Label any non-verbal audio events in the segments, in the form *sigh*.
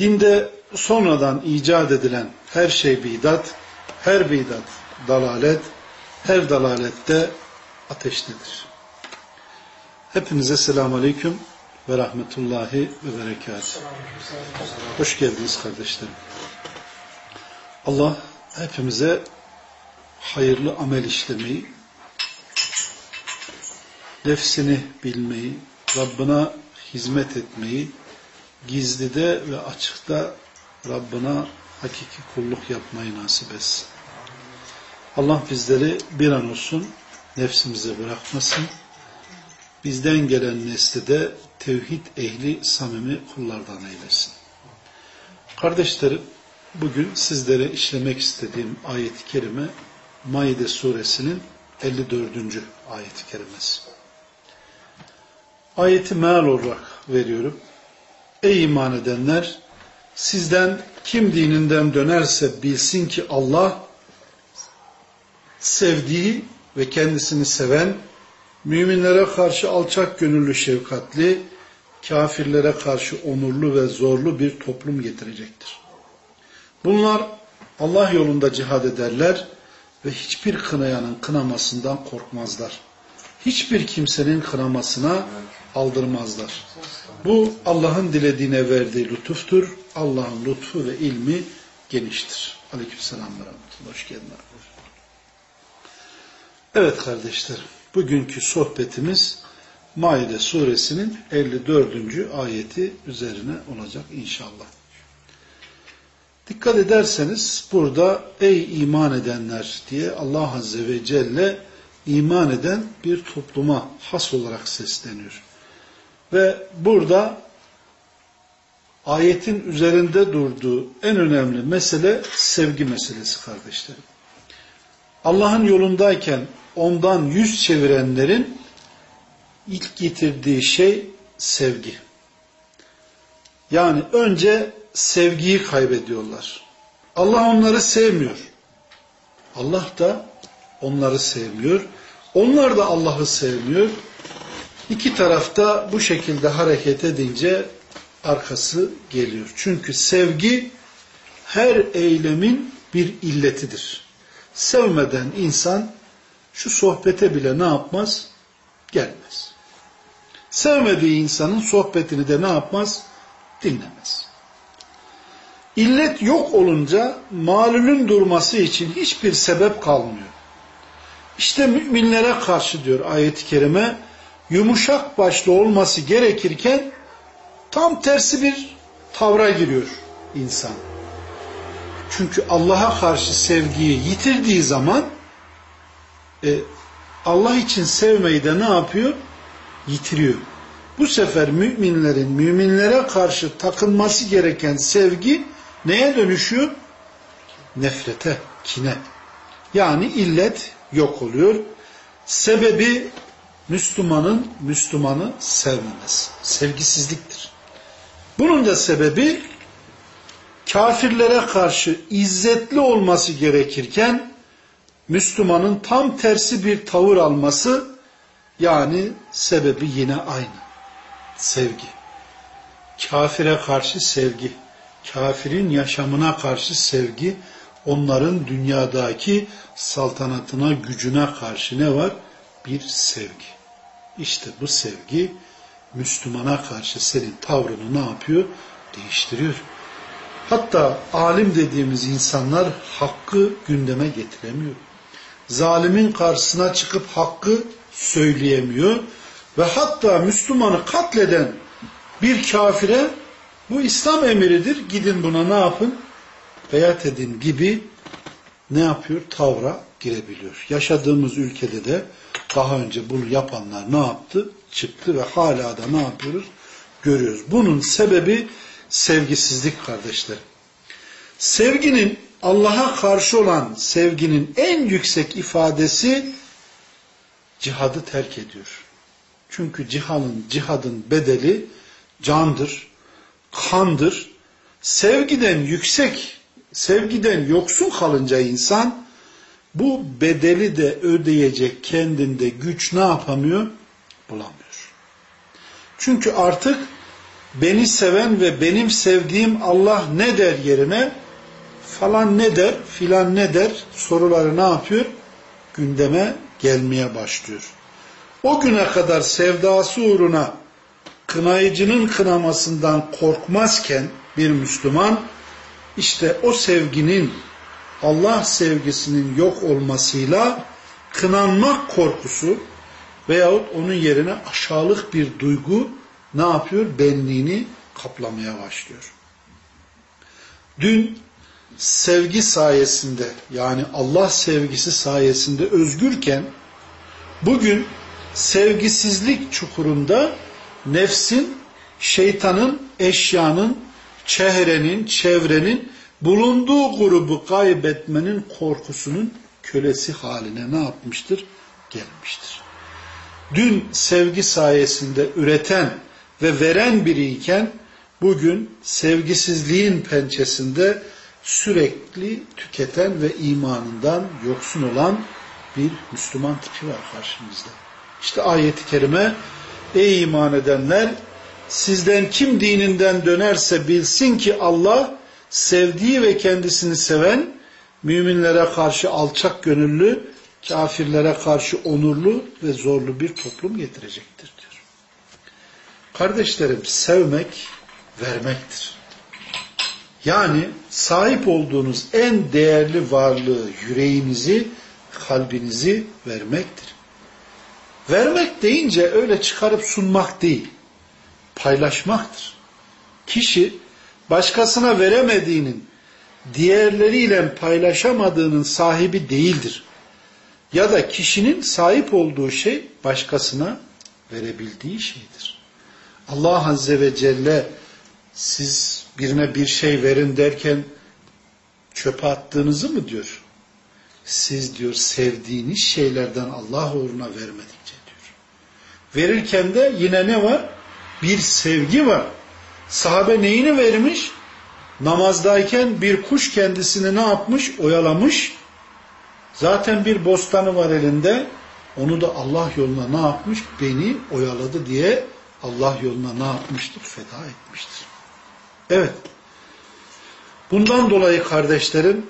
Dinde sonradan icat edilen her şey bidat, her bidat dalalet, her dalalette ateştedir. Hepinize selamun aleyküm ve rahmetullahi ve berekatuhu. Hoş geldiniz kardeşlerim. Allah hepimize hayırlı amel işlemeyi, nefsini bilmeyi, Rabbına hizmet etmeyi, gizlide ve açıkta Rabbına hakiki kulluk yapmayı nasip etsin. Allah bizleri bir an olsun nefsimize bırakmasın. Bizden gelen nesli de tevhid ehli samimi kullardan eylesin. Kardeşlerim, bugün sizlere işlemek istediğim ayet-i kerime Maide suresinin 54. ayet-i kerimesi. Ayeti meal olarak veriyorum. Ey iman edenler! Sizden kim dininden dönerse bilsin ki Allah sevdiği ve kendisini seven, müminlere karşı alçak gönüllü şefkatli, kafirlere karşı onurlu ve zorlu bir toplum getirecektir. Bunlar Allah yolunda cihad ederler ve hiçbir kınayanın kınamasından korkmazlar. Hiçbir kimsenin kınamasına aldırmazlar. Bu Allah'ın dilediğine verdiği lütuftur. Allah'ın lütfu ve ilmi geniştir. Aleykümselam ve rahmetullah. Hoş geldin. Evet kardeşlerim. Bugünkü sohbetimiz Maide suresinin 54. ayeti üzerine olacak inşallah. Dikkat ederseniz burada ey iman edenler diye Allah Azze ve Celle iman eden bir topluma has olarak sesleniyor. Ve burada ayetin üzerinde durduğu en önemli mesele sevgi meselesi kardeşlerim. Allah'ın yolundayken ondan yüz çevirenlerin ilk getirdiği şey sevgi. Yani önce sevgiyi kaybediyorlar. Allah onları sevmiyor. Allah da onları sevmiyor. Onlar da Allah'ı sevmiyor. İki tarafta bu şekilde hareket edince arkası geliyor. Çünkü sevgi her eylemin bir illetidir. Sevmeden insan şu sohbete bile ne yapmaz? Gelmez. Sevmediği insanın sohbetini de ne yapmaz? Dinlemez. İllet yok olunca malulün durması için hiçbir sebep kalmıyor. İşte müminlere karşı diyor ayet-i kerime yumuşak başlı olması gerekirken tam tersi bir tavra giriyor insan. Çünkü Allah'a karşı sevgiyi yitirdiği zaman e, Allah için sevmeyi de ne yapıyor? Yitiriyor. Bu sefer müminlerin müminlere karşı takılması gereken sevgi neye dönüşüyor? Nefrete, kine. Yani illet yok oluyor. Sebebi Müslümanın Müslümanı sevmemesi. Sevgisizliktir. Bunun da sebebi kafirlere karşı izzetli olması gerekirken Müslümanın tam tersi bir tavır alması yani sebebi yine aynı. Sevgi. Kafire karşı sevgi. Kafirin yaşamına karşı sevgi. Onların dünyadaki saltanatına, gücüne karşı ne var? Bir sevgi. İşte bu sevgi Müslümana karşı senin tavrını ne yapıyor? Değiştiriyor. Hatta alim dediğimiz insanlar hakkı gündeme getiremiyor. Zalimin karşısına çıkıp hakkı söyleyemiyor. Ve hatta Müslümanı katleden bir kafire bu İslam emiridir. Gidin buna ne yapın? Beyat edin gibi ne yapıyor? Tavra girebiliyor. Yaşadığımız ülkede de daha önce bunu yapanlar ne yaptı? Çıktı ve hala da ne yapıyoruz? Görüyoruz. Bunun sebebi sevgisizlik kardeşlerim. Sevginin Allah'a karşı olan sevginin en yüksek ifadesi cihadı terk ediyor. Çünkü cihanın, cihadın bedeli candır, kandır. Sevgiden yüksek, sevgiden yoksun kalınca insan bu bedeli de ödeyecek kendinde güç ne yapamıyor? Bulamıyor. Çünkü artık beni seven ve benim sevdiğim Allah ne der yerine falan ne der, filan ne der soruları ne yapıyor? Gündeme gelmeye başlıyor. O güne kadar sevdası uğruna kınayıcının kınamasından korkmazken bir Müslüman işte o sevginin Allah sevgisinin yok olmasıyla kınanmak korkusu veyahut onun yerine aşağılık bir duygu ne yapıyor? Benliğini kaplamaya başlıyor. Dün sevgi sayesinde yani Allah sevgisi sayesinde özgürken bugün sevgisizlik çukurunda nefsin, şeytanın, eşyanın, çehrenin, çevrenin bulunduğu grubu kaybetmenin korkusunun kölesi haline ne yapmıştır? Gelmiştir. Dün sevgi sayesinde üreten ve veren biriyken bugün sevgisizliğin pençesinde sürekli tüketen ve imanından yoksun olan bir Müslüman tipi var karşımızda. İşte ayeti kerime ey iman edenler sizden kim dininden dönerse bilsin ki Allah sevdiği ve kendisini seven müminlere karşı alçak gönüllü kafirlere karşı onurlu ve zorlu bir toplum getirecektir diyor. Kardeşlerim sevmek vermektir. Yani sahip olduğunuz en değerli varlığı, yüreğinizi, kalbinizi vermektir. Vermek deyince öyle çıkarıp sunmak değil, paylaşmaktır. Kişi başkasına veremediğinin, diğerleriyle paylaşamadığının sahibi değildir. Ya da kişinin sahip olduğu şey başkasına verebildiği şeydir. Allah Azze ve Celle siz birine bir şey verin derken çöpe attığınızı mı diyor? Siz diyor sevdiğiniz şeylerden Allah uğruna vermedikçe diyor. Verirken de yine ne var? Bir sevgi var. Sahabe neyini vermiş? Namazdayken bir kuş kendisini ne yapmış? Oyalamış. Zaten bir bostanı var elinde. Onu da Allah yoluna ne yapmış? Beni oyaladı diye Allah yoluna ne yapmıştır? Feda etmiştir. Evet. Bundan dolayı kardeşlerim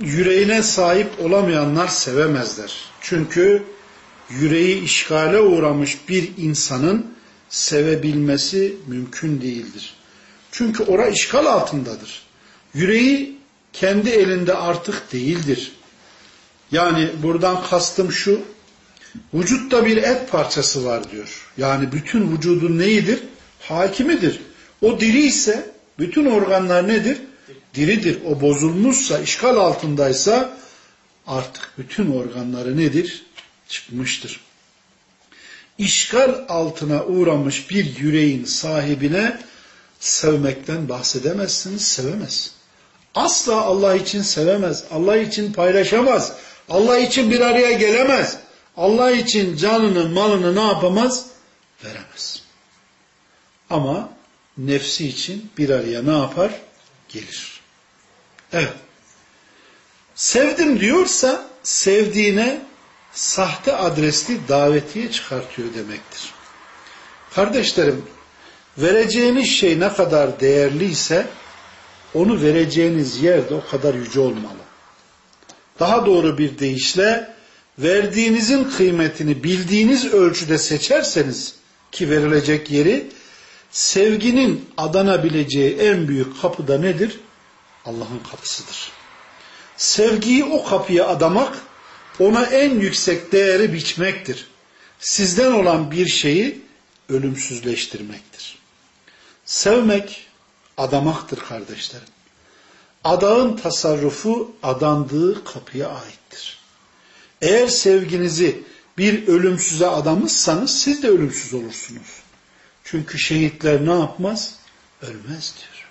yüreğine sahip olamayanlar sevemezler. Çünkü yüreği işgale uğramış bir insanın sevebilmesi mümkün değildir. Çünkü ora işgal altındadır. Yüreği kendi elinde artık değildir. Yani buradan kastım şu, vücutta bir et parçası var diyor. Yani bütün vücudun neyidir? Hakimidir. O diri ise bütün organlar nedir? Diridir. O bozulmuşsa, işgal altındaysa artık bütün organları nedir? Çıkmıştır. İşgal altına uğramış bir yüreğin sahibine sevmekten bahsedemezsiniz, sevemez. Asla Allah için sevemez, Allah için paylaşamaz, Allah için bir araya gelemez. Allah için canını, malını ne yapamaz? Veremez. Ama nefsi için bir araya ne yapar? Gelir. Evet. Sevdim diyorsa sevdiğine sahte adresli davetiye çıkartıyor demektir. Kardeşlerim, vereceğiniz şey ne kadar değerliyse onu vereceğiniz yer de o kadar yüce olmalı. Daha doğru bir deyişle verdiğinizin kıymetini bildiğiniz ölçüde seçerseniz ki verilecek yeri sevginin adanabileceği en büyük kapı da nedir? Allah'ın kapısıdır. Sevgiyi o kapıya adamak, ona en yüksek değeri biçmektir. Sizden olan bir şeyi ölümsüzleştirmektir. Sevmek, adamaktır kardeşlerim. Adağın tasarrufu adandığı kapıya aittir. Eğer sevginizi bir ölümsüze adamışsanız siz de ölümsüz olursunuz. Çünkü şehitler ne yapmaz? ölmez diyor.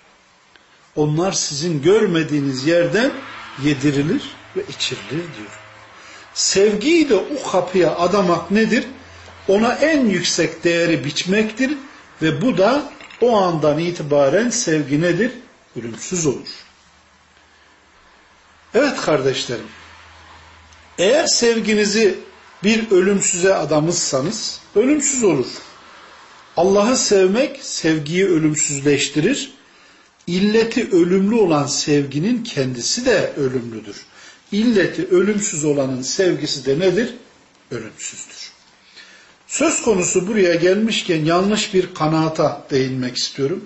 Onlar sizin görmediğiniz yerden yedirilir ve içirilir diyor. Sevgiyi de o kapıya adamak nedir? Ona en yüksek değeri biçmektir ve bu da o andan itibaren sevgi nedir? Ölümsüz olur. Evet kardeşlerim, eğer sevginizi bir ölümsüze adamışsanız ölümsüz olur. Allah'ı sevmek sevgiyi ölümsüzleştirir. İlleti ölümlü olan sevginin kendisi de ölümlüdür. İlleti ölümsüz olanın sevgisi de nedir? Ölümsüzdür. Söz konusu buraya gelmişken yanlış bir kanaata değinmek istiyorum.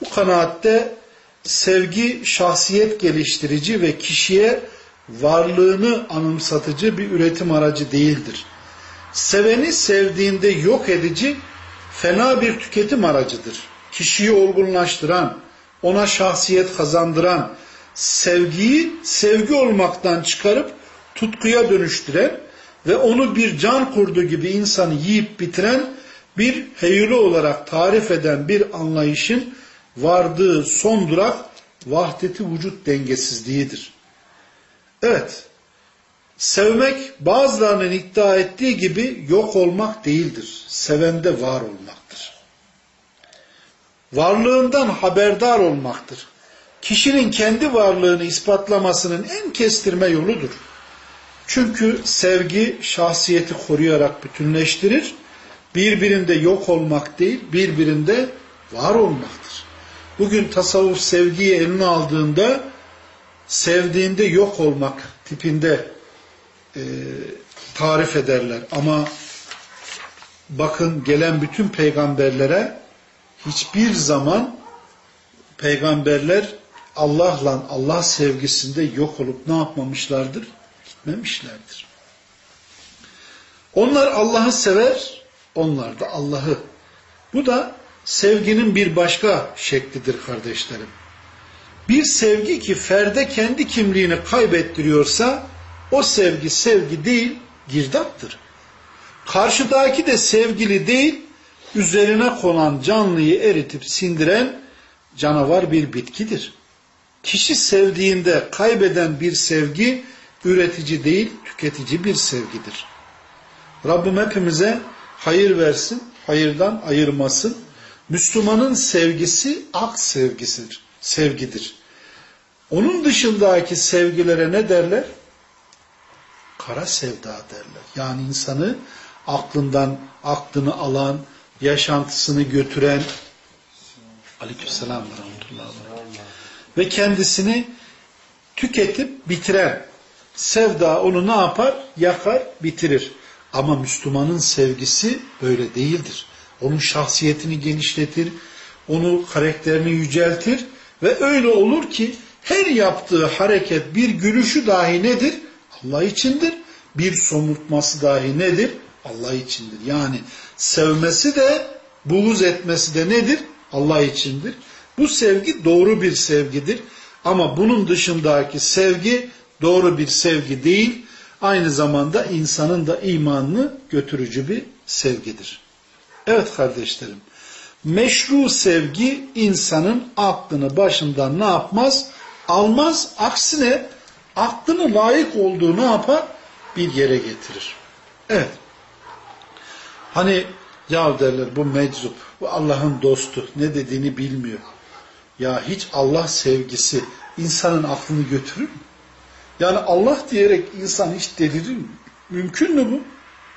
Bu kanaatte sevgi şahsiyet geliştirici ve kişiye varlığını anımsatıcı bir üretim aracı değildir. Seveni sevdiğinde yok edici fena bir tüketim aracıdır. Kişiyi olgunlaştıran, ona şahsiyet kazandıran, sevgiyi sevgi olmaktan çıkarıp tutkuya dönüştüren ve onu bir can kurdu gibi insanı yiyip bitiren bir heyuli olarak tarif eden bir anlayışın vardığı son durak vahdeti vücut dengesizliğidir. Evet, sevmek bazılarının iddia ettiği gibi yok olmak değildir. Sevende var olmaktır. Varlığından haberdar olmaktır. Kişinin kendi varlığını ispatlamasının en kestirme yoludur. Çünkü sevgi şahsiyeti koruyarak bütünleştirir. Birbirinde yok olmak değil, birbirinde var olmaktır. Bugün tasavvuf sevgiyi eline aldığında sevdiğinde yok olmak tipinde e, tarif ederler. Ama bakın gelen bütün peygamberlere hiçbir zaman peygamberler Allah'la Allah sevgisinde yok olup ne yapmamışlardır? Gitmemişlerdir. Onlar Allah'ı sever, onlar da Allah'ı. Bu da sevginin bir başka şeklidir kardeşlerim. Bir sevgi ki ferde kendi kimliğini kaybettiriyorsa o sevgi sevgi değil girdaptır. Karşıdaki de sevgili değil üzerine konan canlıyı eritip sindiren canavar bir bitkidir. Kişi sevdiğinde kaybeden bir sevgi üretici değil tüketici bir sevgidir. Rabbim hepimize hayır versin, hayırdan ayırmasın. Müslümanın sevgisi ak sevgisidir, sevgidir. Onun dışındaki sevgilere ne derler? Kara sevda derler. Yani insanı aklından aklını alan, yaşantısını götüren aleykümselam ve rahmetullah ve kendisini tüketip bitiren sevda onu ne yapar? Yakar, bitirir. Ama Müslümanın sevgisi böyle değildir. Onun şahsiyetini genişletir, onu karakterini yüceltir ve öyle olur ki her yaptığı hareket bir gülüşü dahi nedir? Allah içindir. Bir somurtması dahi nedir? Allah içindir. Yani sevmesi de buğuz etmesi de nedir? Allah içindir. Bu sevgi doğru bir sevgidir. Ama bunun dışındaki sevgi doğru bir sevgi değil. Aynı zamanda insanın da imanını götürücü bir sevgidir. Evet kardeşlerim. Meşru sevgi insanın aklını başından ne yapmaz? almaz. Aksine aklını layık olduğu ne yapar? Bir yere getirir. Evet. Hani ya derler bu meczup, bu Allah'ın dostu, ne dediğini bilmiyor. Ya hiç Allah sevgisi insanın aklını götürür mü? Yani Allah diyerek insan hiç delirir mi? Mümkün mü bu?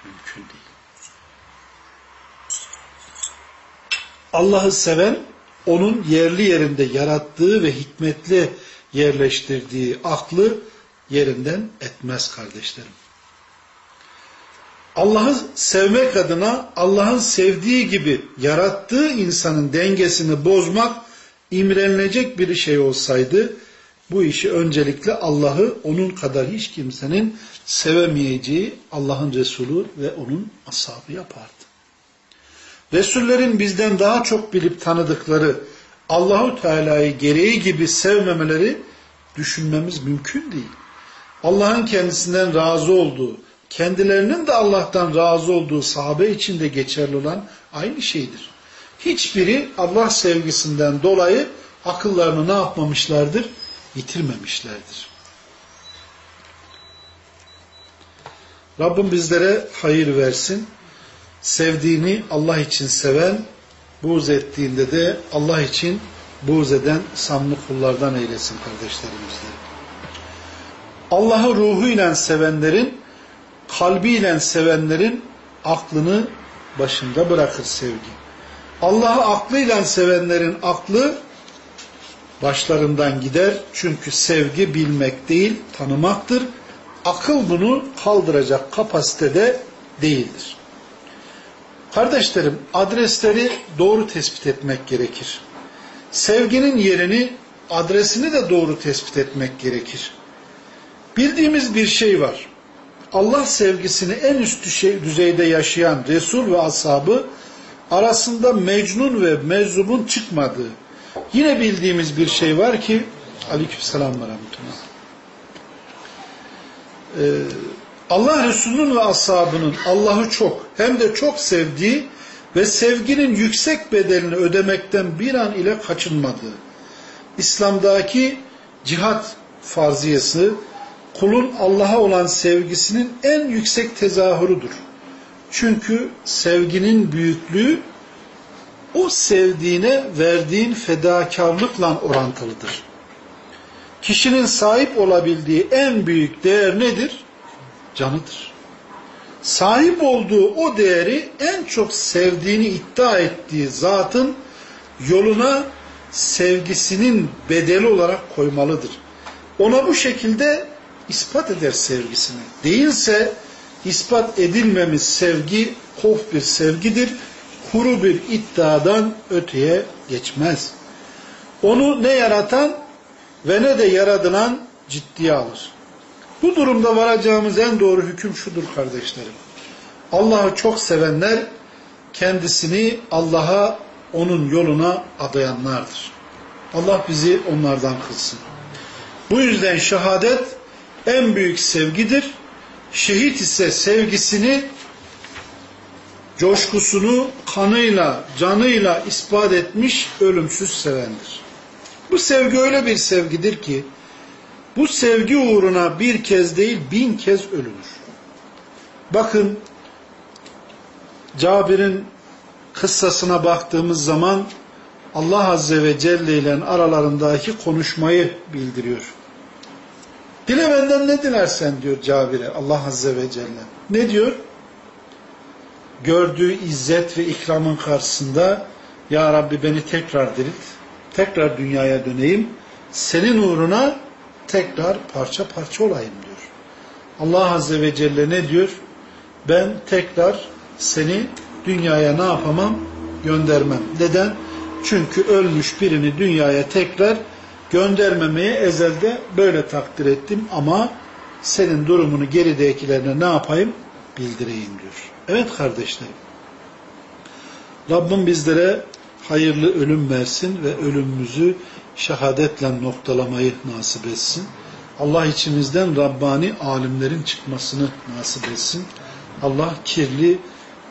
Mümkün değil. Allah'ı seven, onun yerli yerinde yarattığı ve hikmetli yerleştirdiği aklı yerinden etmez kardeşlerim. Allah'ı sevmek adına Allah'ın sevdiği gibi yarattığı insanın dengesini bozmak imrenilecek bir şey olsaydı bu işi öncelikle Allah'ı onun kadar hiç kimsenin sevemeyeceği Allah'ın Resulü ve onun ashabı yapardı. Resullerin bizden daha çok bilip tanıdıkları Allahu Teala'yı gereği gibi sevmemeleri düşünmemiz mümkün değil. Allah'ın kendisinden razı olduğu, kendilerinin de Allah'tan razı olduğu sahabe için de geçerli olan aynı şeydir. Hiçbiri Allah sevgisinden dolayı akıllarını ne yapmamışlardır? Yitirmemişlerdir. Rabbim bizlere hayır versin. Sevdiğini Allah için seven, buğz ettiğinde de Allah için buğz eden samimi kullardan eylesin kardeşlerimizleri. Allah'ı ruhuyla sevenlerin, kalbiyle sevenlerin aklını başında bırakır sevgi. Allah'ı aklıyla sevenlerin aklı başlarından gider. Çünkü sevgi bilmek değil, tanımaktır. Akıl bunu kaldıracak kapasitede değildir. Kardeşlerim, adresleri doğru tespit etmek gerekir. Sevginin yerini, adresini de doğru tespit etmek gerekir. Bildiğimiz bir şey var. Allah sevgisini en üst düzeyde yaşayan Resul ve ashabı arasında Mecnun ve Meczub'un çıkmadığı. Yine bildiğimiz bir şey var ki Aleykümselam ve Rahmetullah. Ee, Allah Resulü'nün ve ashabının Allah'ı çok hem de çok sevdiği ve sevginin yüksek bedelini ödemekten bir an ile kaçınmadığı. İslam'daki cihat farziyesi kulun Allah'a olan sevgisinin en yüksek tezahürüdür. Çünkü sevginin büyüklüğü o sevdiğine verdiğin fedakarlıkla orantılıdır. Kişinin sahip olabildiği en büyük değer nedir? Canıdır. Sahip olduğu o değeri en çok sevdiğini iddia ettiği zatın yoluna sevgisinin bedeli olarak koymalıdır. Ona bu şekilde ispat eder sevgisini. Değilse ispat edilmemiş sevgi kof bir sevgidir. Kuru bir iddiadan öteye geçmez. Onu ne yaratan ve ne de yaradılan ciddiye alır. Bu durumda varacağımız en doğru hüküm şudur kardeşlerim. Allah'ı çok sevenler kendisini Allah'a onun yoluna adayanlardır. Allah bizi onlardan kılsın. Bu yüzden şehadet en büyük sevgidir. Şehit ise sevgisini, coşkusunu kanıyla, canıyla ispat etmiş ölümsüz sevendir. Bu sevgi öyle bir sevgidir ki, bu sevgi uğruna bir kez değil bin kez ölünür. Bakın, Cabir'in kıssasına baktığımız zaman Allah Azze ve Celle ile aralarındaki konuşmayı bildiriyor. Dile benden ne dilersen diyor Cabir'e Allah Azze ve Celle. Ne diyor? Gördüğü izzet ve ikramın karşısında Ya Rabbi beni tekrar dirilt. Tekrar dünyaya döneyim. Senin uğruna tekrar parça parça olayım diyor. Allah Azze ve Celle ne diyor? Ben tekrar seni dünyaya ne yapamam? Göndermem. Neden? Çünkü ölmüş birini dünyaya tekrar göndermemeye ezelde böyle takdir ettim ama senin durumunu geridekilerine ne yapayım? Bildireyim diyor. Evet kardeşlerim. Rabbim bizlere hayırlı ölüm versin ve ölümümüzü şehadetle noktalamayı nasip etsin. Allah içimizden Rabbani alimlerin çıkmasını nasip etsin. Allah kirli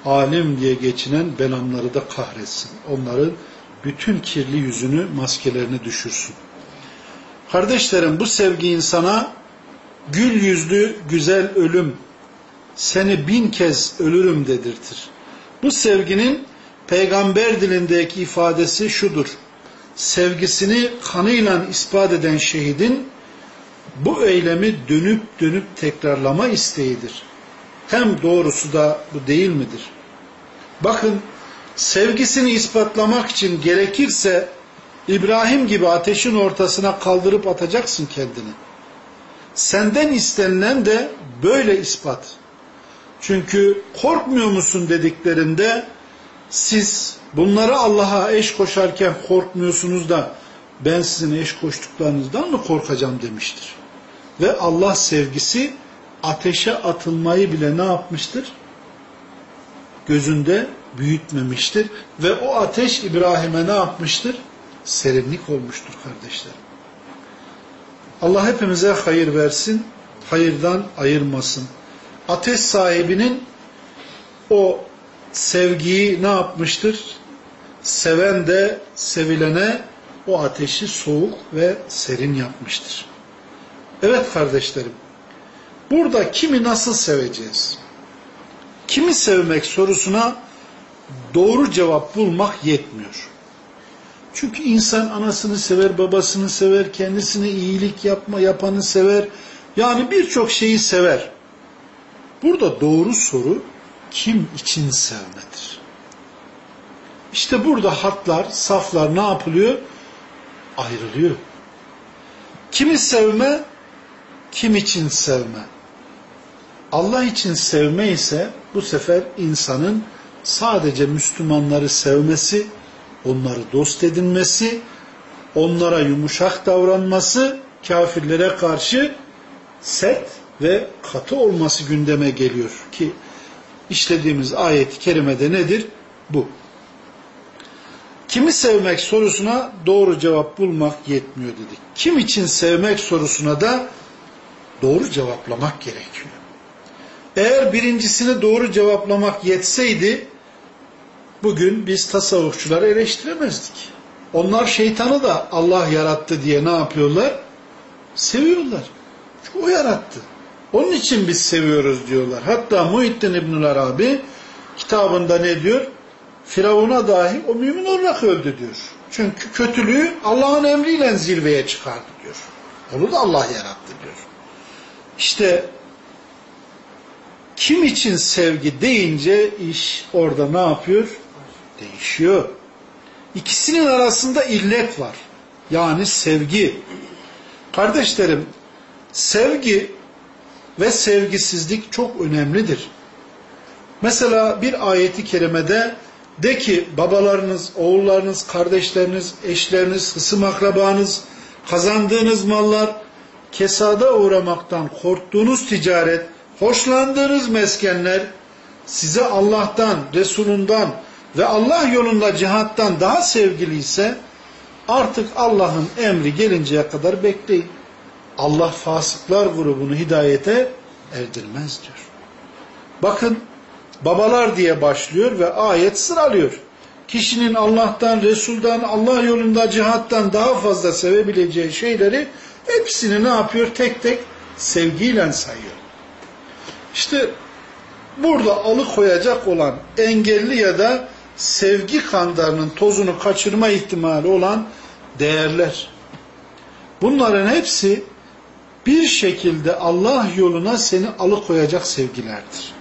alim diye geçinen belamları da kahretsin. Onların bütün kirli yüzünü, maskelerini düşürsün. Kardeşlerim bu sevgi insana gül yüzlü güzel ölüm, seni bin kez ölürüm dedirtir. Bu sevginin peygamber dilindeki ifadesi şudur. Sevgisini kanıyla ispat eden şehidin bu eylemi dönüp dönüp tekrarlama isteğidir. Hem doğrusu da bu değil midir? Bakın sevgisini ispatlamak için gerekirse İbrahim gibi ateşin ortasına kaldırıp atacaksın kendini. Senden istenilen de böyle ispat. Çünkü korkmuyor musun dediklerinde siz bunları Allah'a eş koşarken korkmuyorsunuz da ben sizin eş koştuklarınızdan mı korkacağım demiştir. Ve Allah sevgisi ateşe atılmayı bile ne yapmıştır? Gözünde büyütmemiştir. Ve o ateş İbrahim'e ne yapmıştır? Serinlik olmuştur kardeşlerim. Allah hepimize hayır versin, hayırdan ayırmasın. Ateş sahibinin o sevgiyi ne yapmıştır? seven de sevilene o ateşi soğuk ve serin yapmıştır. Evet kardeşlerim, burada kimi nasıl seveceğiz? Kimi sevmek sorusuna doğru cevap bulmak yetmiyor. Çünkü insan anasını sever, babasını sever, kendisine iyilik yapma yapanı sever. Yani birçok şeyi sever. Burada doğru soru kim için sevmedir? İşte burada hatlar, saflar ne yapılıyor? Ayrılıyor. Kimi sevme, kim için sevme. Allah için sevme ise bu sefer insanın sadece Müslümanları sevmesi, onları dost edinmesi, onlara yumuşak davranması, kafirlere karşı sert ve katı olması gündeme geliyor ki işlediğimiz ayet-i kerimede nedir? Bu. Kimi sevmek sorusuna doğru cevap bulmak yetmiyor dedik. Kim için sevmek sorusuna da doğru cevaplamak gerekiyor. Eğer birincisini doğru cevaplamak yetseydi bugün biz tasavvufçuları eleştiremezdik. Onlar şeytanı da Allah yarattı diye ne yapıyorlar? Seviyorlar. Çünkü o yarattı. Onun için biz seviyoruz diyorlar. Hatta Muhittin İbnül Arabi kitabında ne diyor? Firavun'a dahi o mümin olarak öldü diyor. Çünkü kötülüğü Allah'ın emriyle zirveye çıkardı diyor. Onu da Allah yarattı diyor. İşte kim için sevgi deyince iş orada ne yapıyor? Değişiyor. İkisinin arasında illet var. Yani sevgi. Kardeşlerim, sevgi ve sevgisizlik çok önemlidir. Mesela bir ayeti kerimede de ki babalarınız, oğullarınız, kardeşleriniz, eşleriniz, hısım akrabanız, kazandığınız mallar, kesada uğramaktan korktuğunuz ticaret, hoşlandığınız meskenler size Allah'tan, Resulundan ve Allah yolunda cihattan daha sevgiliyse artık Allah'ın emri gelinceye kadar bekleyin. Allah fasıklar grubunu hidayete erdirmez diyor. Bakın babalar diye başlıyor ve ayet sıralıyor. Kişinin Allah'tan, Resul'dan, Allah yolunda cihattan daha fazla sevebileceği şeyleri hepsini ne yapıyor? Tek tek sevgiyle sayıyor. İşte burada alıkoyacak olan engelli ya da sevgi kandarının tozunu kaçırma ihtimali olan değerler. Bunların hepsi bir şekilde Allah yoluna seni alıkoyacak sevgilerdir.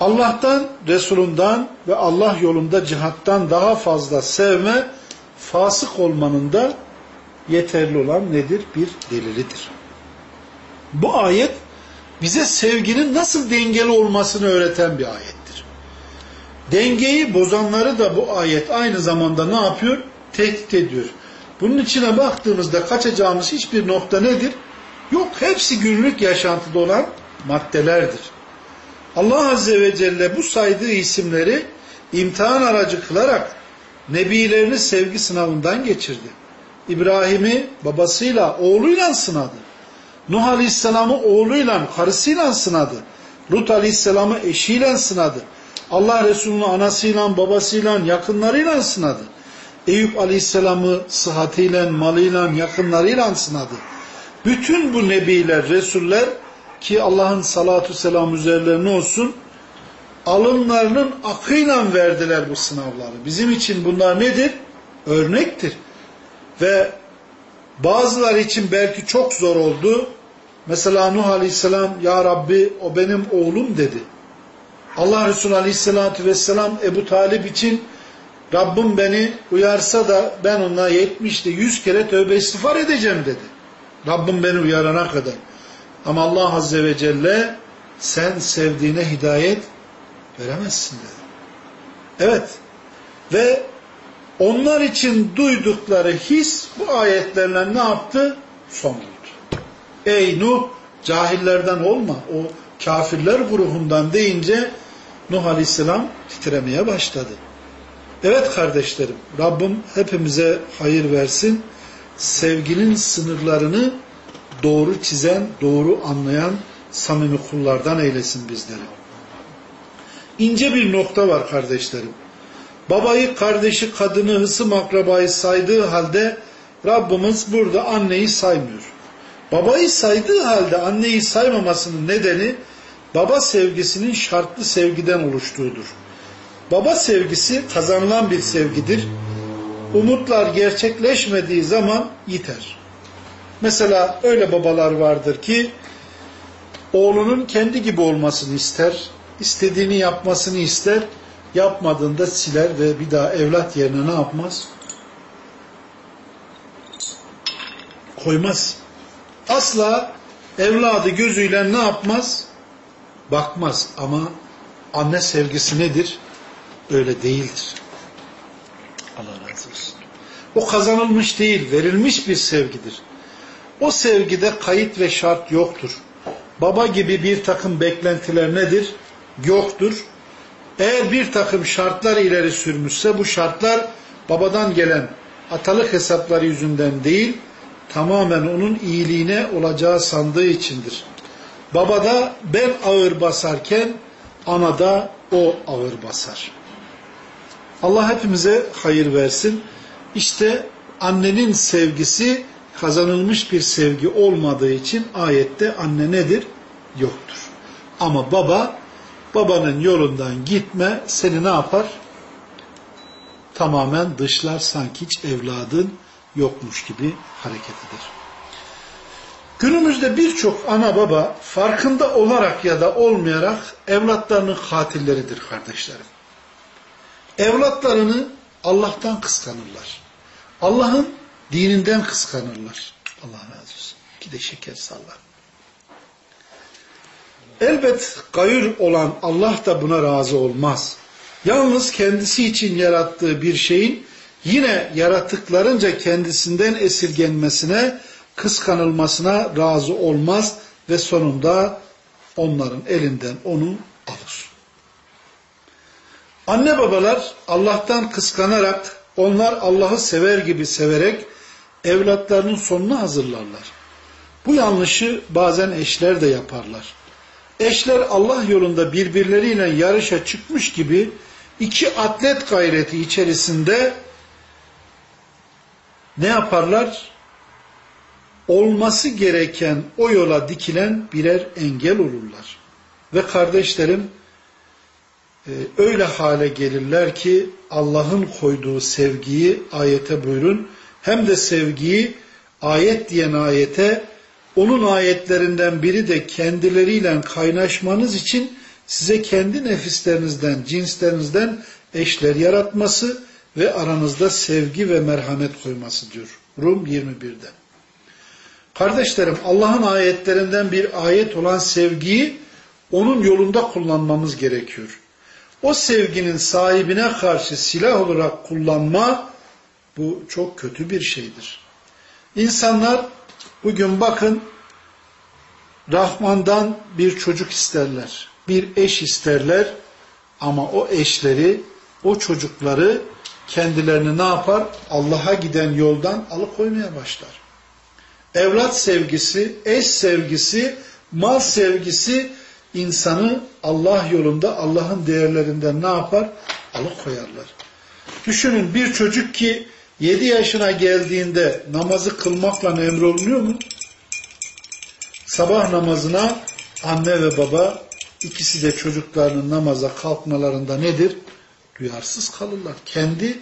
Allah'tan, Resulundan ve Allah yolunda cihattan daha fazla sevme, fasık olmanın da yeterli olan nedir? Bir delilidir. Bu ayet bize sevginin nasıl dengeli olmasını öğreten bir ayettir. Dengeyi bozanları da bu ayet aynı zamanda ne yapıyor? Tehdit ediyor. Bunun içine baktığımızda kaçacağımız hiçbir nokta nedir? Yok hepsi günlük yaşantıda olan maddelerdir. Allah Azze ve Celle bu saydığı isimleri imtihan aracı kılarak nebilerini sevgi sınavından geçirdi. İbrahim'i babasıyla, oğluyla sınadı. Nuh Aleyhisselam'ı oğluyla, karısıyla sınadı. Lut Aleyhisselam'ı eşiyle sınadı. Allah Resulü'nü anasıyla, babasıyla, yakınlarıyla sınadı. Eyüp Aleyhisselam'ı sıhhatiyle, malıyla, yakınlarıyla sınadı. Bütün bu nebiler, resuller ki Allah'ın salatu selam üzerlerine olsun alınlarının akıyla verdiler bu sınavları. Bizim için bunlar nedir? Örnektir. Ve bazıları için belki çok zor oldu. Mesela Nuh Aleyhisselam Ya Rabbi o benim oğlum dedi. Allah Resulü Aleyhisselatü Vesselam Ebu Talip için Rabbim beni uyarsa da ben ona 70'de 100 kere tövbe istiğfar edeceğim dedi. Rabbim beni uyarana kadar. Ama Allah Azze ve Celle sen sevdiğine hidayet veremezsin dedi. Evet. Ve onlar için duydukları his bu ayetlerle ne yaptı? Son buldu. Ey Nuh cahillerden olma. O kafirler grubundan deyince Nuh Aleyhisselam titremeye başladı. Evet kardeşlerim Rabbim hepimize hayır versin. Sevginin sınırlarını doğru çizen, doğru anlayan samimi kullardan eylesin bizleri. İnce bir nokta var kardeşlerim. Babayı, kardeşi, kadını, hısım akrabayı saydığı halde Rabbimiz burada anneyi saymıyor. Babayı saydığı halde anneyi saymamasının nedeni baba sevgisinin şartlı sevgiden oluştuğudur. Baba sevgisi kazanılan bir sevgidir. Umutlar gerçekleşmediği zaman yiter. Mesela öyle babalar vardır ki oğlunun kendi gibi olmasını ister, istediğini yapmasını ister, yapmadığında siler ve bir daha evlat yerine ne yapmaz? Koymaz. Asla evladı gözüyle ne yapmaz? Bakmaz. Ama anne sevgisi nedir? Öyle değildir. Allah razı olsun. O kazanılmış değil, verilmiş bir sevgidir. O sevgide kayıt ve şart yoktur. Baba gibi bir takım beklentiler nedir? Yoktur. Eğer bir takım şartlar ileri sürmüşse bu şartlar babadan gelen atalık hesapları yüzünden değil, tamamen onun iyiliğine olacağı sandığı içindir. Babada ben ağır basarken anada o ağır basar. Allah hepimize hayır versin. İşte annenin sevgisi kazanılmış bir sevgi olmadığı için ayette anne nedir? Yoktur. Ama baba babanın yolundan gitme seni ne yapar? Tamamen dışlar sanki hiç evladın yokmuş gibi hareket eder. Günümüzde birçok ana baba farkında olarak ya da olmayarak evlatlarının katilleridir kardeşlerim. Evlatlarını Allah'tan kıskanırlar. Allah'ın dininden kıskanırlar. Allah razı olsun. Ki de şeker sallar. Elbet gayür olan Allah da buna razı olmaz. Yalnız kendisi için yarattığı bir şeyin yine yaratıklarınca kendisinden esirgenmesine, kıskanılmasına razı olmaz ve sonunda onların elinden onu alır. Anne babalar Allah'tan kıskanarak, onlar Allah'ı sever gibi severek evlatlarının sonunu hazırlarlar. Bu yanlışı bazen eşler de yaparlar. Eşler Allah yolunda birbirleriyle yarışa çıkmış gibi iki atlet gayreti içerisinde ne yaparlar? Olması gereken o yola dikilen birer engel olurlar. Ve kardeşlerim e, öyle hale gelirler ki Allah'ın koyduğu sevgiyi ayete buyurun hem de sevgiyi ayet diyen ayete onun ayetlerinden biri de kendileriyle kaynaşmanız için size kendi nefislerinizden, cinslerinizden eşler yaratması ve aranızda sevgi ve merhamet koyması diyor. Rum 21'de. Kardeşlerim Allah'ın ayetlerinden bir ayet olan sevgiyi onun yolunda kullanmamız gerekiyor. O sevginin sahibine karşı silah olarak kullanma bu çok kötü bir şeydir. İnsanlar bugün bakın Rahman'dan bir çocuk isterler. Bir eş isterler ama o eşleri, o çocukları kendilerini ne yapar? Allah'a giden yoldan alıkoymaya başlar. Evlat sevgisi, eş sevgisi, mal sevgisi insanı Allah yolunda, Allah'ın değerlerinden ne yapar? Alıkoyarlar. Düşünün bir çocuk ki 7 yaşına geldiğinde namazı kılmakla emrolunuyor mu? Sabah namazına anne ve baba ikisi de çocuklarının namaza kalkmalarında nedir? Duyarsız kalırlar. Kendi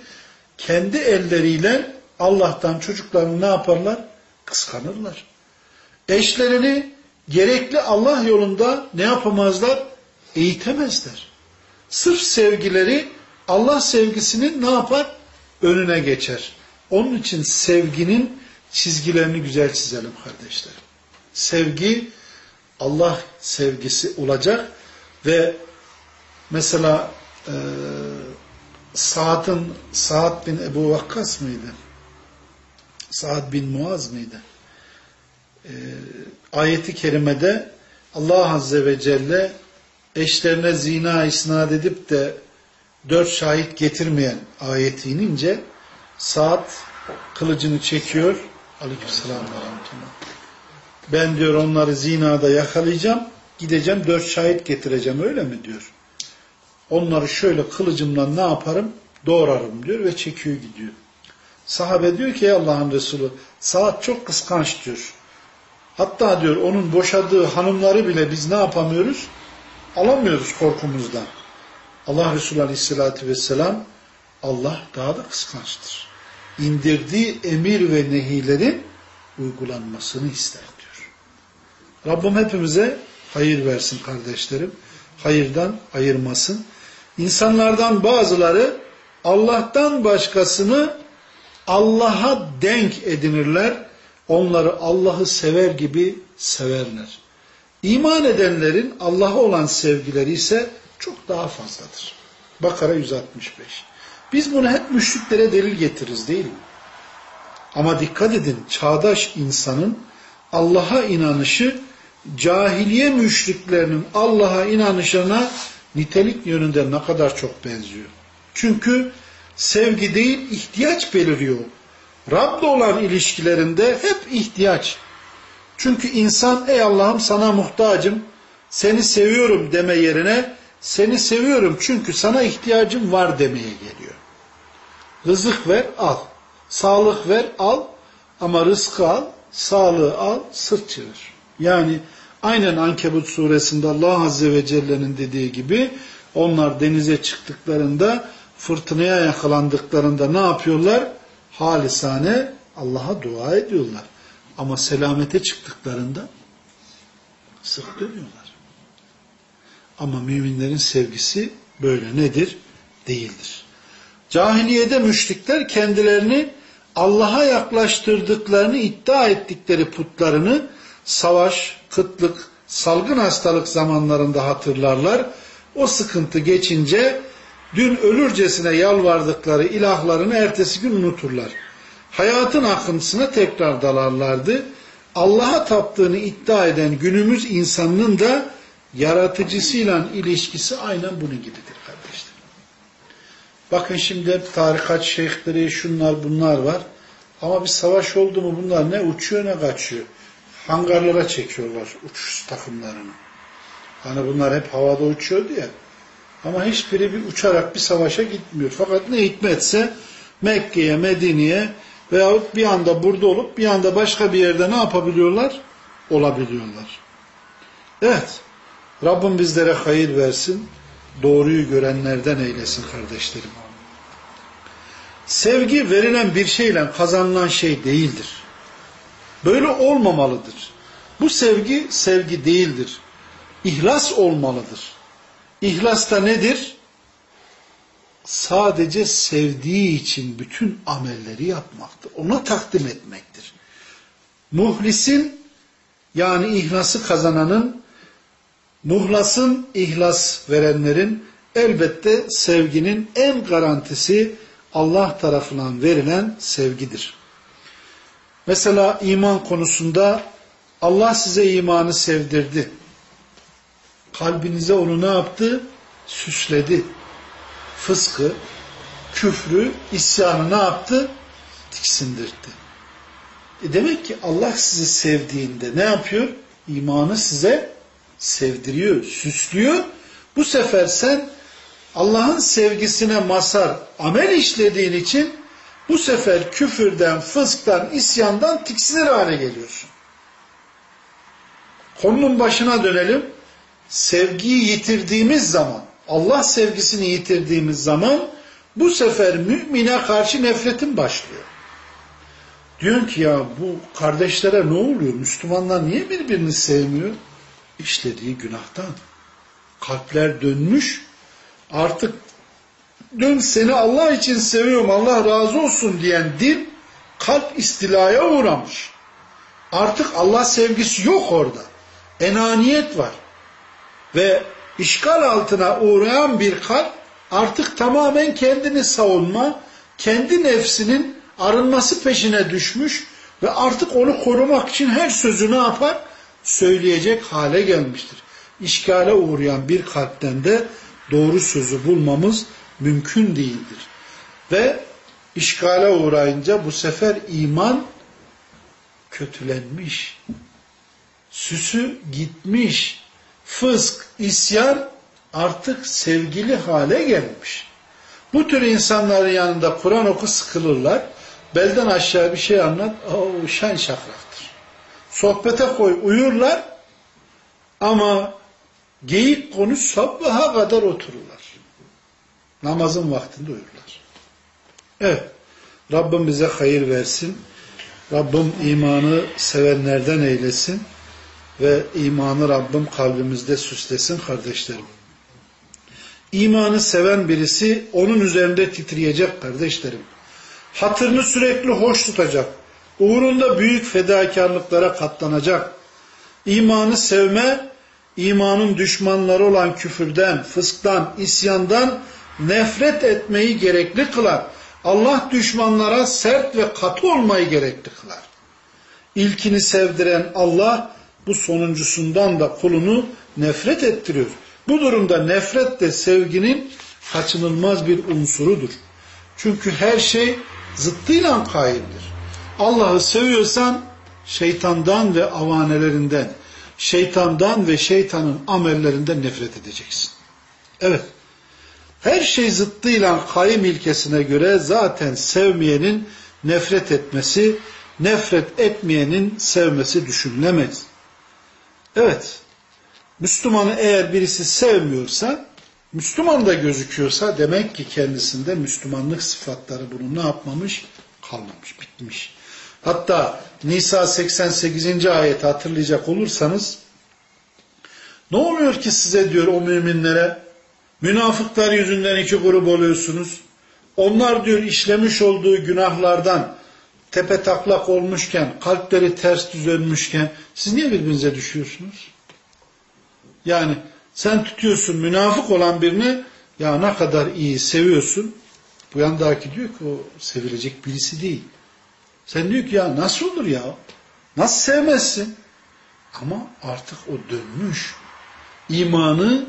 kendi elleriyle Allah'tan çocuklarını ne yaparlar? Kıskanırlar. Eşlerini gerekli Allah yolunda ne yapamazlar? Eğitemezler. Sırf sevgileri Allah sevgisinin ne yapar? Önüne geçer. Onun için sevginin çizgilerini güzel çizelim kardeşlerim. Sevgi Allah sevgisi olacak ve mesela e, Sa'd'ın Sa'd bin Ebu Vakkas mıydı? Sa'd bin Muaz mıydı? E, ayeti kerimede Allah Azze ve Celle eşlerine zina isnat edip de dört şahit getirmeyen ayeti inince Sa'd kılıcını çekiyor. Aleykümselam Ben diyor onları zinada yakalayacağım. Gideceğim dört şahit getireceğim öyle mi diyor. Onları şöyle kılıcımla ne yaparım? doğrarım diyor ve çekiyor gidiyor. Sahabe diyor ki Allah'ın Resulü saat çok kıskanç diyor. Hatta diyor onun boşadığı hanımları bile biz ne yapamıyoruz? Alamıyoruz korkumuzdan. Allah Resulü Aleyhisselatü Vesselam Allah daha da kıskançtır. İndirdiği emir ve nehilerin uygulanmasını ister diyor. Rabbim hepimize hayır versin kardeşlerim. Hayırdan ayırmasın. İnsanlardan bazıları Allah'tan başkasını Allah'a denk edinirler. Onları Allah'ı sever gibi severler. İman edenlerin Allah'a olan sevgileri ise çok daha fazladır. Bakara 165. Biz bunu hep müşriklere delil getiririz değil mi? Ama dikkat edin çağdaş insanın Allah'a inanışı cahiliye müşriklerinin Allah'a inanışına nitelik yönünde ne kadar çok benziyor. Çünkü sevgi değil ihtiyaç beliriyor. Rab'la olan ilişkilerinde hep ihtiyaç. Çünkü insan ey Allah'ım sana muhtacım, seni seviyorum deme yerine seni seviyorum çünkü sana ihtiyacım var demeye geliyor. Rızık ver al, sağlık ver al ama rızkı al, sağlığı al, sırt çevir. Yani aynen Ankebut suresinde Allah Azze ve Celle'nin dediği gibi onlar denize çıktıklarında fırtınaya yakalandıklarında ne yapıyorlar? Halisane Allah'a dua ediyorlar. Ama selamete çıktıklarında sık dönüyorlar. Ama müminlerin sevgisi böyle nedir? Değildir. Cahiliyede müşrikler kendilerini Allah'a yaklaştırdıklarını iddia ettikleri putlarını savaş, kıtlık, salgın hastalık zamanlarında hatırlarlar. O sıkıntı geçince dün ölürcesine yalvardıkları ilahlarını ertesi gün unuturlar. Hayatın akıntısına tekrar dalarlardı. Allah'a taptığını iddia eden günümüz insanının da yaratıcısıyla ilişkisi aynen bunun gibidir kardeşler. Bakın şimdi tarikat şeyhleri, şunlar bunlar var. Ama bir savaş oldu mu bunlar ne uçuyor ne kaçıyor. Hangarlara çekiyorlar uçuş takımlarını. Hani bunlar hep havada uçuyordu ya. Ama hiçbiri bir uçarak bir savaşa gitmiyor. Fakat ne hikmetse Mekke'ye, Medine'ye veyahut bir anda burada olup bir anda başka bir yerde ne yapabiliyorlar? Olabiliyorlar. Evet. Rabbim bizlere hayır versin. Doğruyu görenlerden eylesin kardeşlerim. Sevgi verilen bir şeyle kazanılan şey değildir. Böyle olmamalıdır. Bu sevgi sevgi değildir. İhlas olmalıdır. İhlas da nedir? Sadece sevdiği için bütün amelleri yapmaktır. Ona takdim etmektir. Muhlisin yani ihlası kazananın, muhlasın ihlas verenlerin elbette sevginin en garantisi Allah tarafından verilen sevgidir. Mesela iman konusunda Allah size imanı sevdirdi. Kalbinize onu ne yaptı? Süsledi. Fıskı, küfrü, isyanı ne yaptı? Tiksindirdi. E demek ki Allah sizi sevdiğinde ne yapıyor? İmanı size sevdiriyor, süslüyor. Bu sefer sen Allah'ın sevgisine masar amel işlediğin için bu sefer küfürden, fısktan, isyandan tiksinir hale geliyorsun. Konunun başına dönelim. Sevgiyi yitirdiğimiz zaman, Allah sevgisini yitirdiğimiz zaman bu sefer mümine karşı nefretin başlıyor. Diyorsun ki ya bu kardeşlere ne oluyor? Müslümanlar niye birbirini sevmiyor? İşlediği günahtan. Kalpler dönmüş. Artık dün seni Allah için seviyorum, Allah razı olsun diyen dil kalp istilaya uğramış. Artık Allah sevgisi yok orada. Enaniyet var. Ve işgal altına uğrayan bir kalp artık tamamen kendini savunma, kendi nefsinin arınması peşine düşmüş ve artık onu korumak için her sözü ne yapar? Söyleyecek hale gelmiştir. İşgale uğrayan bir kalpten de doğru sözü bulmamız mümkün değildir. Ve işgale uğrayınca bu sefer iman kötülenmiş. Süsü gitmiş. Fısk, isyan artık sevgili hale gelmiş. Bu tür insanların yanında Kur'an oku sıkılırlar. Belden aşağı bir şey anlat. O şen şakraktır. Sohbete koy uyurlar. Ama geyik konuş sabaha kadar otururlar. Namazın vaktinde uyurlar. Evet. Rabbim bize hayır versin. Rabbim imanı sevenlerden eylesin. Ve imanı Rabbim kalbimizde süslesin kardeşlerim. İmanı seven birisi onun üzerinde titriyecek kardeşlerim. Hatırını sürekli hoş tutacak. Uğrunda büyük fedakarlıklara katlanacak. İmanı sevme, imanın düşmanları olan küfürden, fısktan, isyandan nefret etmeyi gerekli kılar. Allah düşmanlara sert ve katı olmayı gerekli kılar. İlkini sevdiren Allah bu sonuncusundan da kulunu nefret ettiriyor. Bu durumda nefret de sevginin kaçınılmaz bir unsurudur. Çünkü her şey zıttıyla kaimdir. Allah'ı seviyorsan şeytandan ve avanelerinden, şeytandan ve şeytanın amellerinden nefret edeceksin. Evet, her şey zıttıyla kayım ilkesine göre zaten sevmeyenin nefret etmesi, nefret etmeyenin sevmesi düşünülemez. Evet, Müslümanı eğer birisi sevmiyorsa, Müslüman da gözüküyorsa demek ki kendisinde Müslümanlık sıfatları bunu ne yapmamış? Kalmamış, bitmiş. Hatta Nisa 88. ayeti hatırlayacak olursanız ne oluyor ki size diyor o müminlere münafıklar yüzünden iki grup oluyorsunuz. Onlar diyor işlemiş olduğu günahlardan tepe taklak olmuşken, kalpleri ters düzönmüşken siz niye birbirinize düşüyorsunuz? Yani sen tutuyorsun münafık olan birini ya ne kadar iyi seviyorsun. Bu yandaki diyor ki o sevilecek birisi değil. Sen diyor ki ya nasıl olur ya? Nasıl sevmezsin? Ama artık o dönmüş. İmanı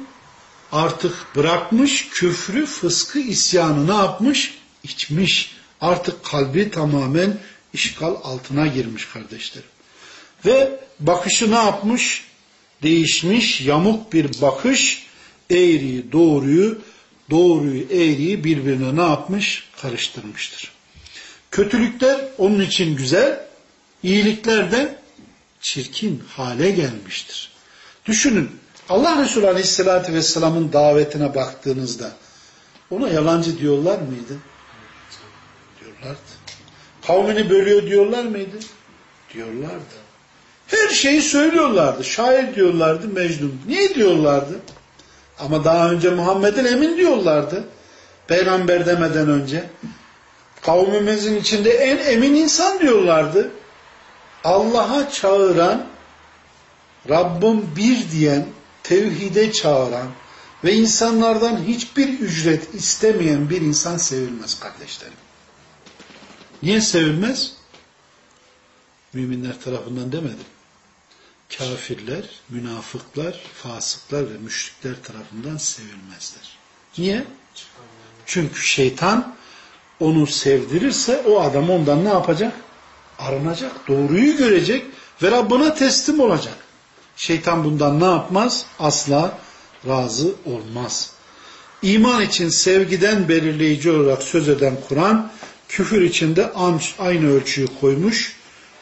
artık bırakmış, küfrü, fıskı, isyanı ne yapmış? İçmiş. Artık kalbi tamamen işgal altına girmiş kardeşlerim. Ve bakışı ne yapmış? Değişmiş, yamuk bir bakış, eğriyi, doğruyu, doğruyu, eğriyi birbirine ne yapmış? Karıştırmıştır. Kötülükler onun için güzel, iyilikler de çirkin hale gelmiştir. Düşünün, Allah Resulü Aleyhisselatü Vesselam'ın davetine baktığınızda ona yalancı diyorlar mıydı? Diyorlardı. Kavmini bölüyor diyorlar mıydı? Diyorlardı. Her şeyi söylüyorlardı. Şair diyorlardı, Mecnun. Niye diyorlardı? Ama daha önce Muhammed'in emin diyorlardı. Peygamber demeden önce. Kavmimizin içinde en emin insan diyorlardı. Allah'a çağıran, Rabbim bir diyen, tevhide çağıran ve insanlardan hiçbir ücret istemeyen bir insan sevilmez kardeşlerim. Niye sevilmez? Müminler tarafından demedim. Kafirler, münafıklar, fasıklar ve müşrikler tarafından sevilmezler. Niye? Çünkü şeytan onu sevdirirse o adam ondan ne yapacak? Arınacak, doğruyu görecek ve Rabbına teslim olacak. Şeytan bundan ne yapmaz? Asla razı olmaz. İman için sevgiden belirleyici olarak söz eden Kur'an, küfür içinde aynı ölçüyü koymuş,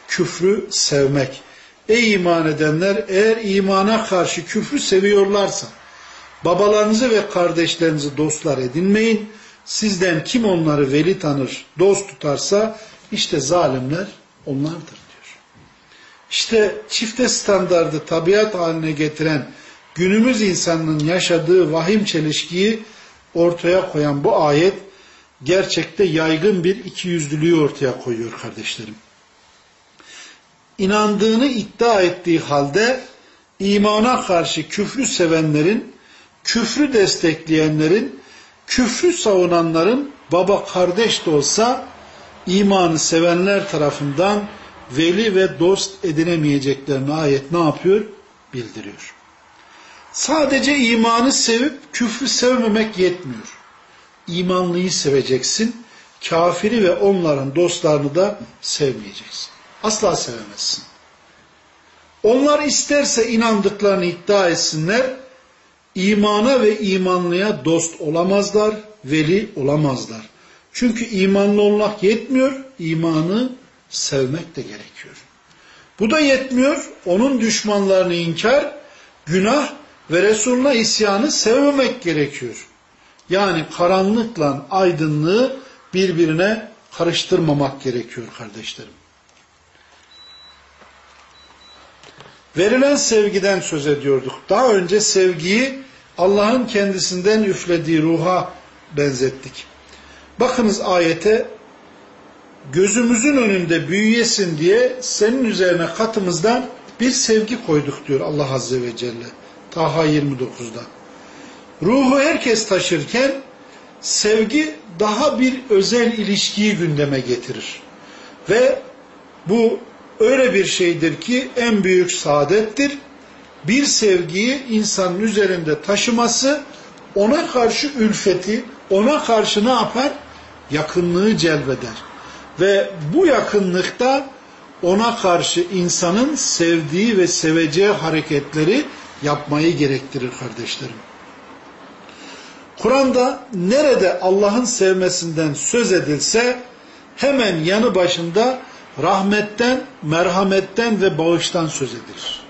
küfrü sevmek. Ey iman edenler eğer imana karşı küfrü seviyorlarsa babalarınızı ve kardeşlerinizi dostlar edinmeyin. Sizden kim onları veli tanır, dost tutarsa işte zalimler onlardır diyor. İşte çifte standardı tabiat haline getiren günümüz insanının yaşadığı vahim çelişkiyi ortaya koyan bu ayet gerçekte yaygın bir ikiyüzlülüğü ortaya koyuyor kardeşlerim. İnandığını iddia ettiği halde imana karşı küfrü sevenlerin, küfrü destekleyenlerin, küfrü savunanların baba kardeş de olsa imanı sevenler tarafından veli ve dost edinemeyeceklerini ayet ne yapıyor? Bildiriyor. Sadece imanı sevip küfrü sevmemek yetmiyor. İmanlıyı seveceksin, kafiri ve onların dostlarını da sevmeyeceksin. Asla sevemezsin. Onlar isterse inandıklarını iddia etsinler, imana ve imanlıya dost olamazlar, veli olamazlar. Çünkü imanlı olmak yetmiyor, imanı sevmek de gerekiyor. Bu da yetmiyor, onun düşmanlarını inkar, günah ve Resuluna isyanı sevmemek gerekiyor. Yani karanlıkla aydınlığı birbirine karıştırmamak gerekiyor kardeşlerim. Verilen sevgiden söz ediyorduk. Daha önce sevgiyi Allah'ın kendisinden üflediği ruha benzettik. Bakınız ayete gözümüzün önünde büyüyesin diye senin üzerine katımızdan bir sevgi koyduk diyor Allah Azze ve Celle. Taha 29'da. Ruhu herkes taşırken sevgi daha bir özel ilişkiyi gündeme getirir. Ve bu öyle bir şeydir ki en büyük saadettir. Bir sevgiyi insanın üzerinde taşıması ona karşı ülfeti, ona karşı ne yapar? Yakınlığı celbeder. Ve bu yakınlıkta ona karşı insanın sevdiği ve seveceği hareketleri yapmayı gerektirir kardeşlerim. Kur'an'da nerede Allah'ın sevmesinden söz edilse hemen yanı başında rahmetten, merhametten ve bağıştan söz edilir.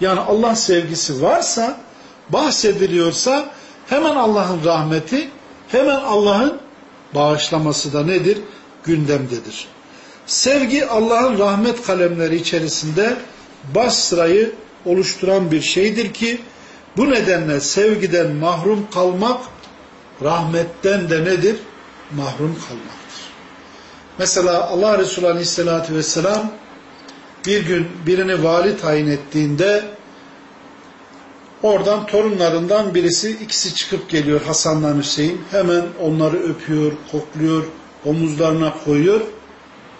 Yani Allah sevgisi varsa, bahsediliyorsa hemen Allah'ın rahmeti, hemen Allah'ın bağışlaması da nedir? Gündemdedir. Sevgi Allah'ın rahmet kalemleri içerisinde baş sırayı oluşturan bir şeydir ki bu nedenle sevgiden mahrum kalmak rahmetten de nedir? Mahrum kalmaktır. Mesela Allah Resulü Aleyhisselatü Vesselam bir gün birini vali tayin ettiğinde oradan torunlarından birisi ikisi çıkıp geliyor Hasan'la Hüseyin. Hemen onları öpüyor, kokluyor, omuzlarına koyuyor.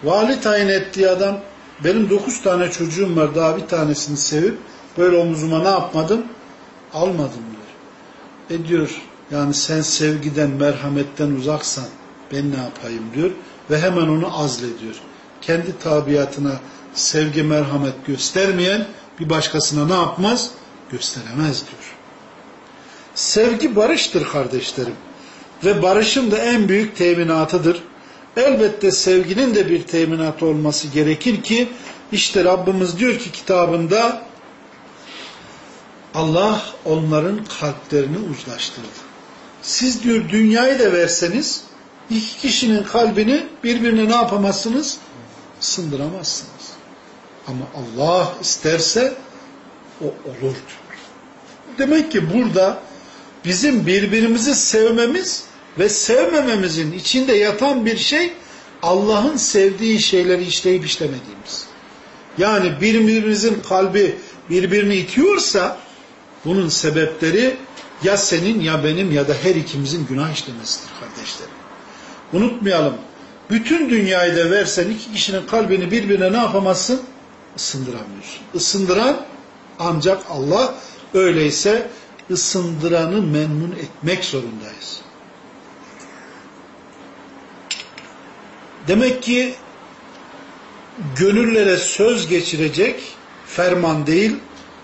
Vali tayin ettiği adam benim dokuz tane çocuğum var daha bir tanesini sevip böyle omuzuma ne yapmadım? Almadım diyor. E diyor yani sen sevgiden, merhametten uzaksan ben ne yapayım diyor ve hemen onu azlediyor. Kendi tabiatına sevgi, merhamet göstermeyen bir başkasına ne yapmaz? Gösteremez diyor. Sevgi barıştır kardeşlerim. Ve barışın da en büyük teminatıdır. Elbette sevginin de bir teminatı olması gerekir ki işte Rabbimiz diyor ki kitabında Allah onların kalplerini uzlaştırdı. Siz diyor dünyayı da verseniz iki kişinin kalbini birbirine ne yapamazsınız? Sındıramazsınız. Ama Allah isterse o olur diyor. Demek ki burada bizim birbirimizi sevmemiz ve sevmememizin içinde yatan bir şey Allah'ın sevdiği şeyleri işleyip işlemediğimiz. Yani birbirimizin kalbi birbirini itiyorsa bunun sebepleri ya senin ya benim ya da her ikimizin günah işlemesidir kardeşlerim. Unutmayalım. Bütün dünyayı da versen iki kişinin kalbini birbirine ne yapamazsın? Isındıramıyorsun. Isındıran ancak Allah öyleyse ısındıranı memnun etmek zorundayız. Demek ki gönüllere söz geçirecek ferman değil,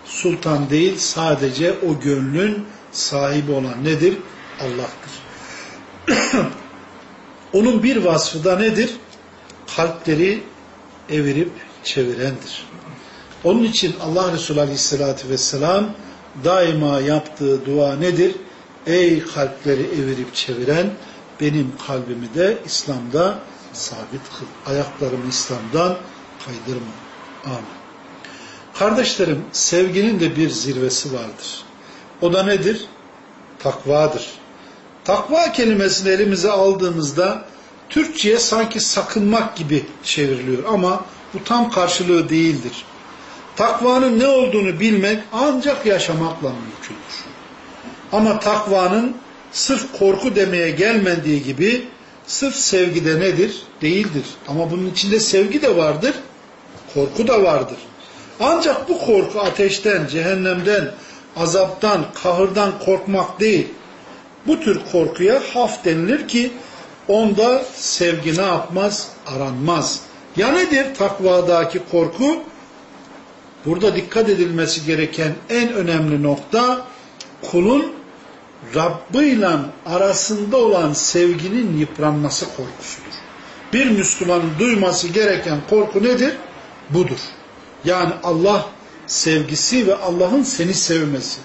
sultan değil, sadece o gönlün sahibi olan nedir? Allah'tır. *clears throat* Onun bir vasfı da nedir? Kalpleri evirip çevirendir. Onun için Allah Resulü Aleyhisselatü Vesselam daima yaptığı dua nedir? Ey kalpleri evirip çeviren benim kalbimi de İslam'da sabit kıl. Ayaklarımı İslam'dan kaydırma. Amin. Kardeşlerim sevginin de bir zirvesi vardır. O da nedir? Takvadır. Takva kelimesini elimize aldığımızda Türkçe'ye sanki sakınmak gibi çevriliyor ama bu tam karşılığı değildir. Takvanın ne olduğunu bilmek ancak yaşamakla mümkündür. Ama takvanın sırf korku demeye gelmediği gibi sırf sevgide nedir? Değildir. Ama bunun içinde sevgi de vardır, korku da vardır. Ancak bu korku ateşten, cehennemden, azaptan, kahırdan korkmak değil. Bu tür korkuya haf denilir ki onda sevgi ne yapmaz? Aranmaz. Ya nedir takvadaki korku? Burada dikkat edilmesi gereken en önemli nokta kulun Rabb'ıyla arasında olan sevginin yıpranması korkusudur. Bir Müslümanın duyması gereken korku nedir? Budur. Yani Allah sevgisi ve Allah'ın seni sevmesi.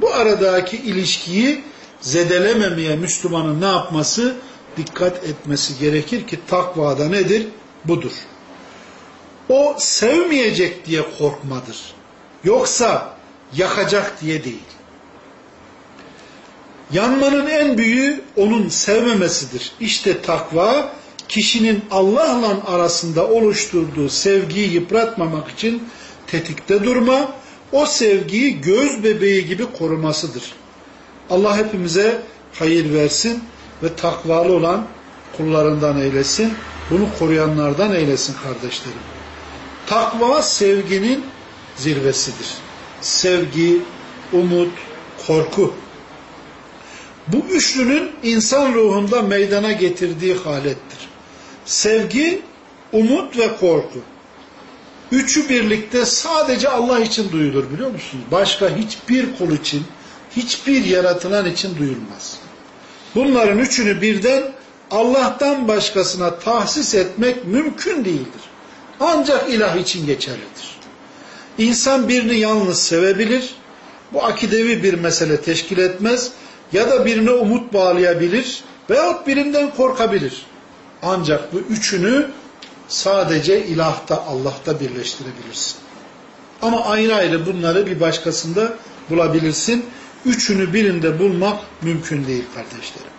Bu aradaki ilişkiyi zedelememeye Müslümanın ne yapması? Dikkat etmesi gerekir ki takvada nedir? Budur. O sevmeyecek diye korkmadır. Yoksa yakacak diye değil. Yanmanın en büyüğü onun sevmemesidir. İşte takva kişinin Allah'la arasında oluşturduğu sevgiyi yıpratmamak için tetikte durma, o sevgiyi göz bebeği gibi korumasıdır. Allah hepimize hayır versin ve takvalı olan kullarından eylesin. Bunu koruyanlardan eylesin kardeşlerim. Takva sevginin zirvesidir. Sevgi, umut, korku. Bu üçlünün insan ruhunda meydana getirdiği halettir. Sevgi, umut ve korku. Üçü birlikte sadece Allah için duyulur biliyor musunuz? Başka hiçbir kul için, hiçbir yaratılan için duyulmaz. Bunların üçünü birden Allah'tan başkasına tahsis etmek mümkün değildir. Ancak ilah için geçerlidir. İnsan birini yalnız sevebilir, bu akidevi bir mesele teşkil etmez ya da birine umut bağlayabilir veyahut birinden korkabilir. Ancak bu üçünü sadece ilahta, Allah'ta birleştirebilirsin. Ama ayrı ayrı bunları bir başkasında bulabilirsin. Üçünü birinde bulmak mümkün değil kardeşlerim.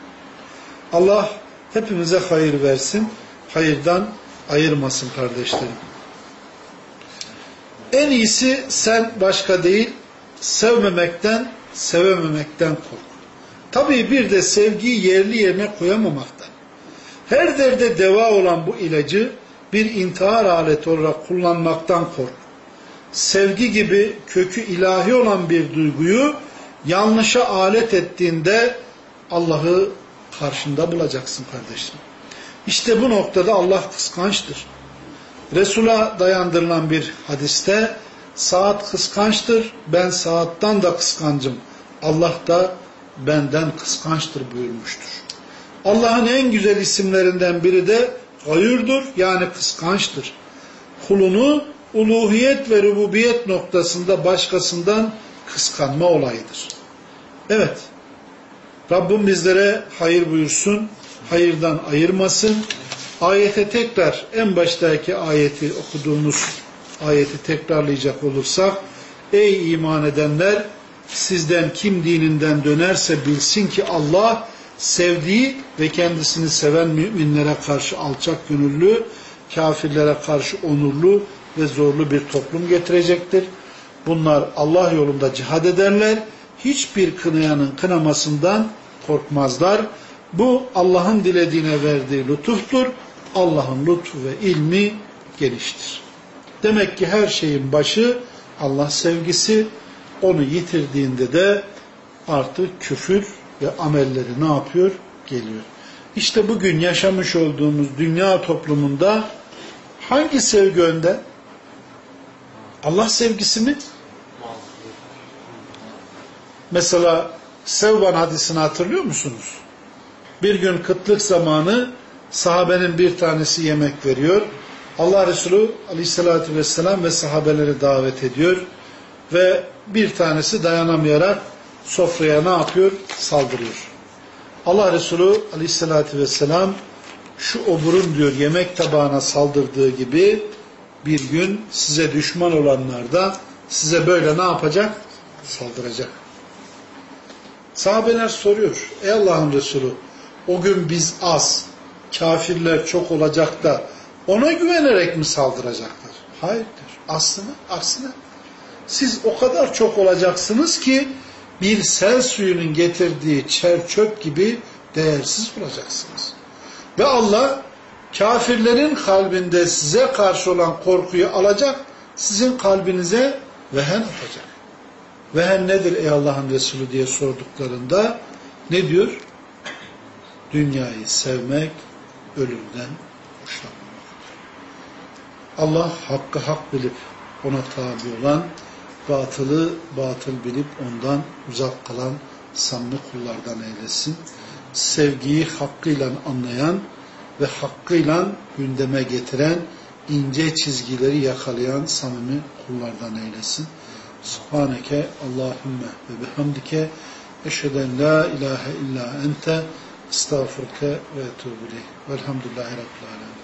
Allah hepimize hayır versin, hayırdan ayırmasın kardeşlerim. En iyisi sen başka değil, sevmemekten, sevememekten kork. Tabii bir de sevgiyi yerli yerine koyamamaktan. Her derde deva olan bu ilacı bir intihar aleti olarak kullanmaktan kork. Sevgi gibi kökü ilahi olan bir duyguyu yanlışa alet ettiğinde Allah'ı karşında bulacaksın kardeşim. İşte bu noktada Allah kıskançtır. Resul'a dayandırılan bir hadiste saat kıskançtır, ben saattan da kıskancım. Allah da benden kıskançtır buyurmuştur. Allah'ın en güzel isimlerinden biri de gayurdur yani kıskançtır. Kulunu uluhiyet ve rububiyet noktasında başkasından kıskanma olayıdır. Evet, Rabbim bizlere hayır buyursun, hayırdan ayırmasın. Ayete tekrar en baştaki ayeti okuduğumuz ayeti tekrarlayacak olursak Ey iman edenler sizden kim dininden dönerse bilsin ki Allah sevdiği ve kendisini seven müminlere karşı alçak gönüllü, kafirlere karşı onurlu ve zorlu bir toplum getirecektir. Bunlar Allah yolunda cihad ederler. Hiçbir kınayanın kınamasından korkmazlar. Bu Allah'ın dilediğine verdiği lütuftur. Allah'ın lütfu ve ilmi geniştir. Demek ki her şeyin başı Allah sevgisi. Onu yitirdiğinde de artık küfür ve amelleri ne yapıyor? Geliyor. İşte bugün yaşamış olduğumuz dünya toplumunda hangi sevgi önde? Allah sevgisi mi? Mesela Sevban hadisini hatırlıyor musunuz? Bir gün kıtlık zamanı sahabenin bir tanesi yemek veriyor. Allah Resulü aleyhissalatü vesselam ve sahabeleri davet ediyor. Ve bir tanesi dayanamayarak sofraya ne yapıyor? Saldırıyor. Allah Resulü aleyhissalatü vesselam şu oburun diyor yemek tabağına saldırdığı gibi bir gün size düşman olanlar da size böyle ne yapacak? Saldıracak. Sahabeler soruyor. Ey Allah'ın Resulü o gün biz az, kafirler çok olacak da ona güvenerek mi saldıracaklar? Hayır diyor. Aslına, aksine. Siz o kadar çok olacaksınız ki bir sel suyunun getirdiği çer çöp gibi değersiz olacaksınız. Ve Allah kafirlerin kalbinde size karşı olan korkuyu alacak, sizin kalbinize vehen atacak. Vehen nedir ey Allah'ın Resulü diye sorduklarında ne diyor? Dünyayı sevmek, ölümden hoşlanmamak. Allah hakkı hak bilip ona tabi olan batılı batıl bilip ondan uzak kalan samimi kullardan eylesin. Sevgiyi hakkıyla anlayan ve hakkıyla gündeme getiren, ince çizgileri yakalayan samimi kullardan eylesin. Subhaneke Allahümme ve bihamdike eşheden la ilahe illa ente estağfurke ve etubu ileyh. Velhamdülillahi Rabbil Alemin.